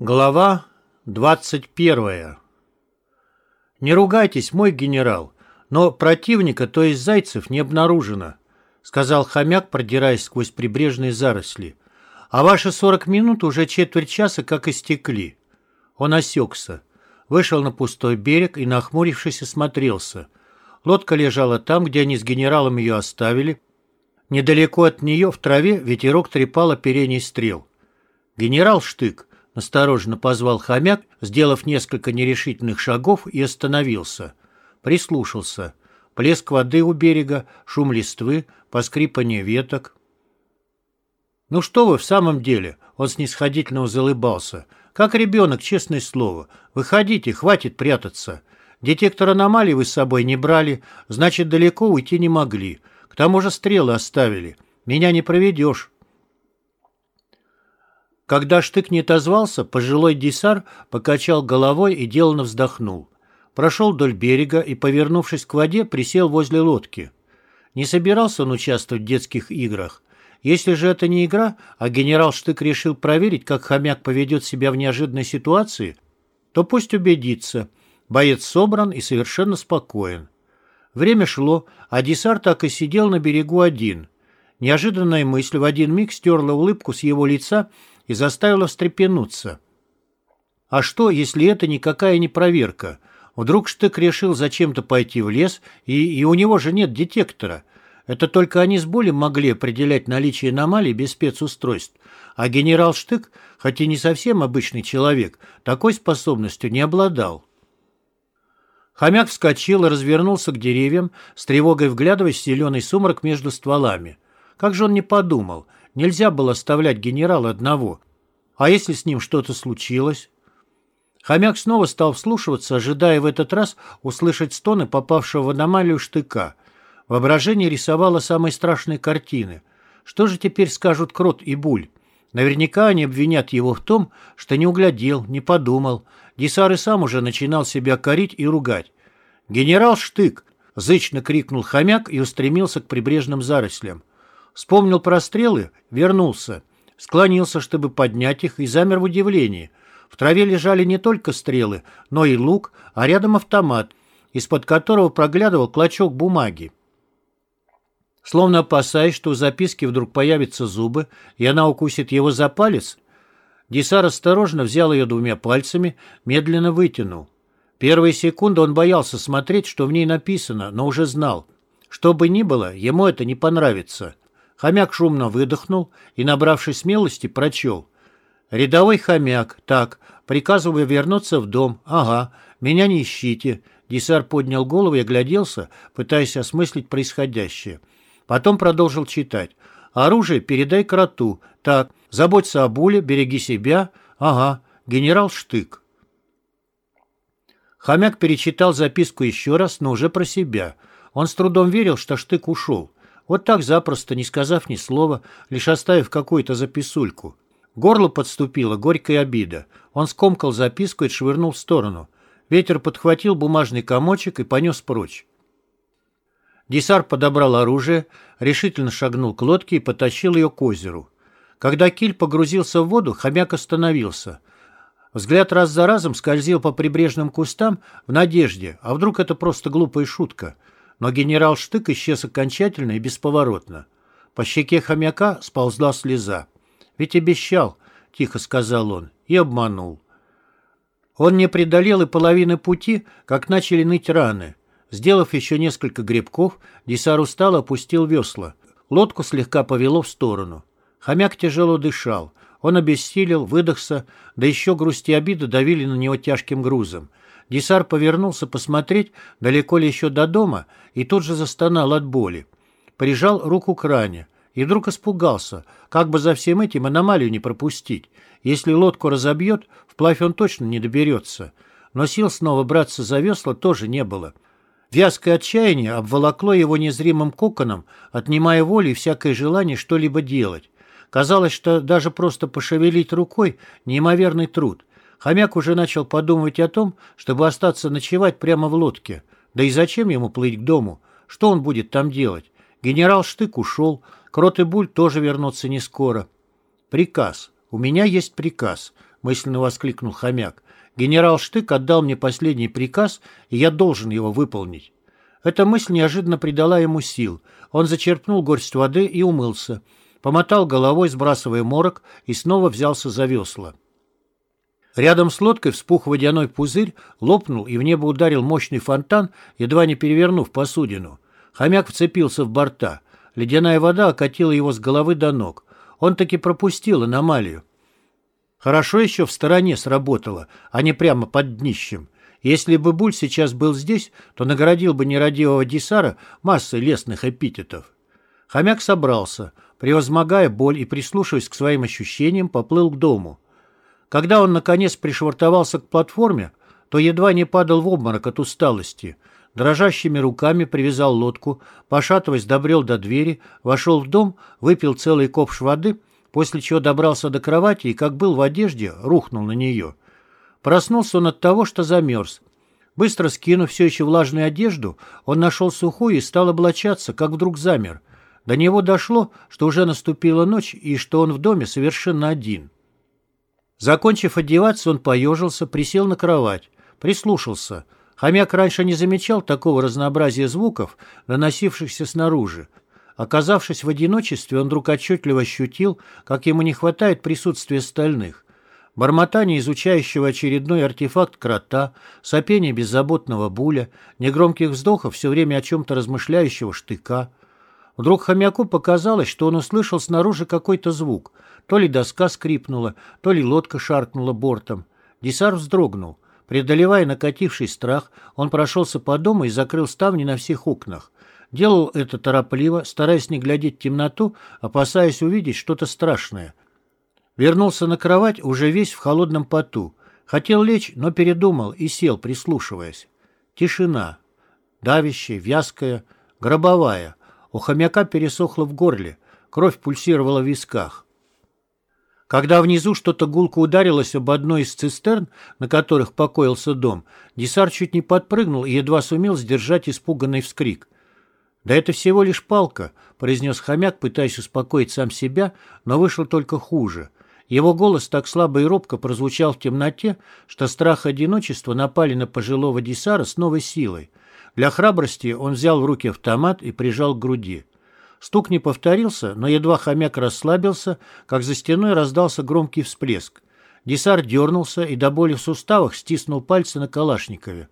Глава 21 «Не ругайтесь, мой генерал, но противника, то есть зайцев, не обнаружено», сказал хомяк, продираясь сквозь прибрежные заросли. «А ваши сорок минут уже четверть часа как истекли». Он осекся, вышел на пустой берег и, нахмурившись, осмотрелся. Лодка лежала там, где они с генералом ее оставили. Недалеко от нее, в траве, ветерок трепал оперений стрел. «Генерал Штык, Осторожно позвал хомяк, сделав несколько нерешительных шагов и остановился. Прислушался. Плеск воды у берега, шум листвы, поскрипывание веток. «Ну что вы в самом деле?» Он снисходительно залыбался. «Как ребенок, честное слово. Выходите, хватит прятаться. Детектор аномалий вы с собой не брали, значит, далеко уйти не могли. К тому же стрелы оставили. Меня не проведешь». Когда штык не отозвался, пожилой десар покачал головой и деланно вздохнул. Прошел вдоль берега и, повернувшись к воде, присел возле лодки. Не собирался он участвовать в детских играх. Если же это не игра, а генерал Штык решил проверить, как хомяк поведет себя в неожиданной ситуации, то пусть убедится. Боец собран и совершенно спокоен. Время шло, а Десар так и сидел на берегу один. Неожиданная мысль в один миг стерла улыбку с его лица и заставила встрепенуться. А что, если это никакая не проверка? Вдруг Штык решил зачем-то пойти в лес, и, и у него же нет детектора. Это только они с Болем могли определять наличие аномалий без спецустройств. А генерал Штык, хоть и не совсем обычный человек, такой способностью не обладал. Хомяк вскочил и развернулся к деревьям, с тревогой вглядываясь в зеленый сумрак между стволами. Как же он не подумал – Нельзя было оставлять генерала одного. А если с ним что-то случилось? Хомяк снова стал вслушиваться, ожидая в этот раз услышать стоны попавшего в аномалию штыка. Воображение рисовало самые страшные картины. Что же теперь скажут Крот и Буль? Наверняка они обвинят его в том, что не углядел, не подумал. Десар и сам уже начинал себя корить и ругать. «Генерал Штык!» — зычно крикнул хомяк и устремился к прибрежным зарослям. Вспомнил про стрелы, вернулся. Склонился, чтобы поднять их, и замер в удивлении. В траве лежали не только стрелы, но и лук, а рядом автомат, из-под которого проглядывал клочок бумаги. Словно опасаясь, что у записки вдруг появятся зубы, и она укусит его за палец, Десар осторожно взял ее двумя пальцами, медленно вытянул. Первые секунды он боялся смотреть, что в ней написано, но уже знал. Что бы ни было, ему это не понравится. Хомяк шумно выдохнул и, набравшись смелости, прочел. «Рядовой хомяк. Так, приказываю вернуться в дом. Ага, меня не ищите». Десар поднял голову и огляделся, пытаясь осмыслить происходящее. Потом продолжил читать. «Оружие передай кроту. Так, заботься о Буле, береги себя. Ага, генерал Штык». Хомяк перечитал записку еще раз, но уже про себя. Он с трудом верил, что Штык ушел. Вот так запросто, не сказав ни слова, лишь оставив какую-то записульку. Горло подступила горькая обида. Он скомкал записку и швырнул в сторону. Ветер подхватил бумажный комочек и понес прочь. Десар подобрал оружие, решительно шагнул к лодке и потащил ее к озеру. Когда киль погрузился в воду, хомяк остановился. Взгляд раз за разом скользил по прибрежным кустам в надежде, а вдруг это просто глупая шутка — но генерал Штык исчез окончательно и бесповоротно. По щеке хомяка сползла слеза. «Ведь обещал», — тихо сказал он, — и обманул. Он не преодолел и половины пути, как начали ныть раны. Сделав еще несколько гребков, Десар устал опустил весла. Лодку слегка повело в сторону. Хомяк тяжело дышал. Он обессилел, выдохся, да еще грусть и обида давили на него тяжким грузом. Десар повернулся посмотреть, далеко ли еще до дома, и тут же застонал от боли. Прижал руку к ране и вдруг испугался, как бы за всем этим аномалию не пропустить. Если лодку разобьет, вплавь он точно не доберется. Но сил снова браться за весла тоже не было. Вязкое отчаяние обволокло его незримым коконом, отнимая волю и всякое желание что-либо делать. Казалось, что даже просто пошевелить рукой – неимоверный труд. Хомяк уже начал подумывать о том, чтобы остаться ночевать прямо в лодке. Да и зачем ему плыть к дому? Что он будет там делать? Генерал Штык ушел, Крот и Буль тоже вернутся не скоро. Приказ. У меня есть приказ. — мысленно воскликнул хомяк. «Генерал Штык отдал мне последний приказ, и я должен его выполнить». Эта мысль неожиданно придала ему сил. Он зачерпнул горсть воды и умылся. Помотал головой, сбрасывая морок, и снова взялся за весла. Рядом с лодкой вспух водяной пузырь, лопнул и в небо ударил мощный фонтан, едва не перевернув посудину. Хомяк вцепился в борта. Ледяная вода окатила его с головы до ног. Он таки пропустил аномалию. Хорошо еще в стороне сработало, а не прямо под днищем. Если бы Буль сейчас был здесь, то наградил бы нерадивого Дисара массой лесных эпитетов. Хомяк собрался, превозмогая боль и прислушиваясь к своим ощущениям, поплыл к дому. Когда он, наконец, пришвартовался к платформе, то едва не падал в обморок от усталости. Дрожащими руками привязал лодку, пошатываясь, добрел до двери, вошел в дом, выпил целый ковш воды, после чего добрался до кровати и, как был в одежде, рухнул на нее. Проснулся он от того, что замерз. Быстро скинув все еще влажную одежду, он нашел сухую и стал облачаться, как вдруг замер. До него дошло, что уже наступила ночь и что он в доме совершенно один. Закончив одеваться, он поежился, присел на кровать, прислушался. Хомяк раньше не замечал такого разнообразия звуков, доносившихся снаружи. Оказавшись в одиночестве, он вдруг отчетливо ощутил, как ему не хватает присутствия остальных. Бормотание изучающего очередной артефакт крота, сопение беззаботного буля, негромких вздохов все время о чем-то размышляющего штыка. Вдруг хомяку показалось, что он услышал снаружи какой-то звук — то ли доска скрипнула, то ли лодка шаркнула бортом. Десар вздрогнул. Преодолевая накативший страх, он прошелся по дому и закрыл ставни на всех окнах. Делал это торопливо, стараясь не глядеть в темноту, опасаясь увидеть что-то страшное. Вернулся на кровать, уже весь в холодном поту. Хотел лечь, но передумал и сел, прислушиваясь. Тишина. Давящая, вязкая, гробовая. У хомяка пересохло в горле. Кровь пульсировала в висках. Когда внизу что-то гулко ударилось об одной из цистерн, на которых покоился дом, Десар чуть не подпрыгнул и едва сумел сдержать испуганный вскрик. «Да это всего лишь палка», — произнес хомяк, пытаясь успокоить сам себя, но вышел только хуже. Его голос так слабо и робко прозвучал в темноте, что страх и одиночество напали на пожилого Десара с новой силой. Для храбрости он взял в руки автомат и прижал к груди. Стук не повторился, но едва хомяк расслабился, как за стеной раздался громкий всплеск. Десар дернулся и до боли в суставах стиснул пальцы на Калашникове.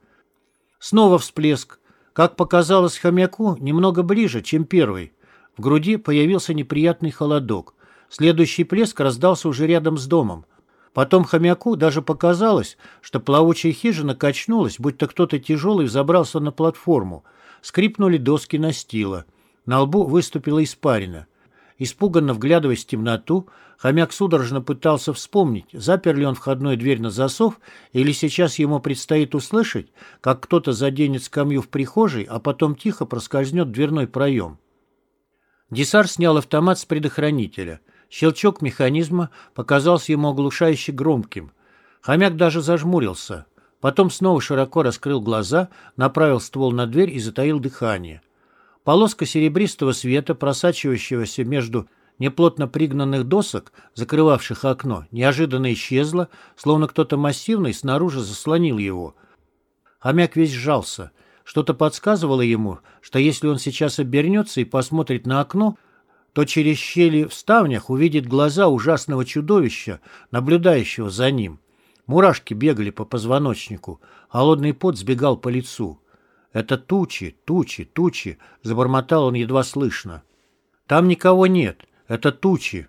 Снова всплеск. Как показалось хомяку, немного ближе, чем первый. В груди появился неприятный холодок. Следующий плеск раздался уже рядом с домом. Потом хомяку даже показалось, что плавучая хижина качнулась, будто кто-то тяжелый взобрался на платформу. Скрипнули доски настила. На лбу выступила испарина. Испуганно вглядываясь в темноту, хомяк судорожно пытался вспомнить, запер ли он входную дверь на засов, или сейчас ему предстоит услышать, как кто-то заденет скамью в прихожей, а потом тихо проскользнет дверной проем. Десар снял автомат с предохранителя. Щелчок механизма показался ему оглушающе громким. Хомяк даже зажмурился. Потом снова широко раскрыл глаза, направил ствол на дверь и затаил дыхание. Полоска серебристого света, просачивающегося между неплотно пригнанных досок, закрывавших окно, неожиданно исчезла, словно кто-то массивный снаружи заслонил его. Хомяк весь сжался. Что-то подсказывало ему, что если он сейчас обернется и посмотрит на окно, то через щели в ставнях увидит глаза ужасного чудовища, наблюдающего за ним. Мурашки бегали по позвоночнику, холодный пот сбегал по лицу. «Это тучи, тучи, тучи!» — забормотал он едва слышно. «Там никого нет. Это тучи!»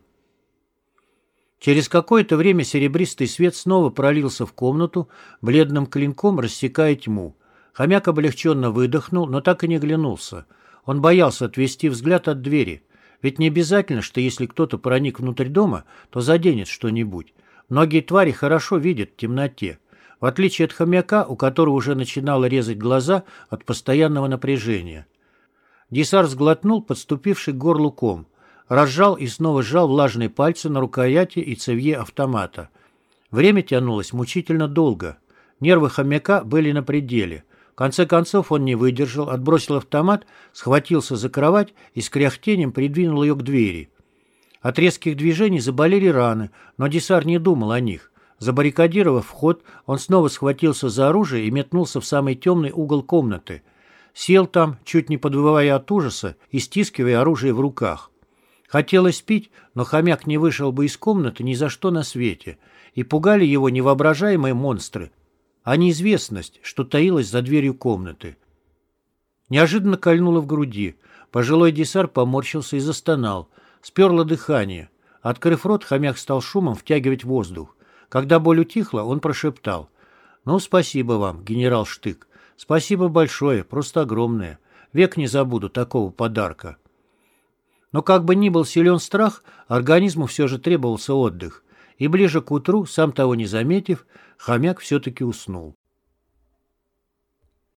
Через какое-то время серебристый свет снова пролился в комнату, бледным клинком рассекая тьму. Хомяк облегченно выдохнул, но так и не глянулся. Он боялся отвести взгляд от двери. Ведь не обязательно, что если кто-то проник внутрь дома, то заденет что-нибудь. Многие твари хорошо видят в темноте в отличие от хомяка, у которого уже начинало резать глаза от постоянного напряжения. Десар сглотнул подступивший к горлу ком, разжал и снова сжал влажные пальцы на рукояти и цевье автомата. Время тянулось мучительно долго. Нервы хомяка были на пределе. В конце концов он не выдержал, отбросил автомат, схватился за кровать и с кряхтением придвинул ее к двери. От резких движений заболели раны, но Десар не думал о них. Забаррикадировав вход, он снова схватился за оружие и метнулся в самый темный угол комнаты. Сел там, чуть не подвывая от ужаса и стискивая оружие в руках. Хотелось пить, но хомяк не вышел бы из комнаты ни за что на свете, и пугали его невоображаемые монстры, а неизвестность, что таилась за дверью комнаты. Неожиданно кольнуло в груди. Пожилой десар поморщился и застонал. Сперло дыхание. Открыв рот, хомяк стал шумом втягивать воздух. Когда боль утихла, он прошептал. «Ну, спасибо вам, генерал Штык. Спасибо большое, просто огромное. Век не забуду такого подарка». Но как бы ни был силен страх, организму все же требовался отдых. И ближе к утру, сам того не заметив, хомяк все-таки уснул.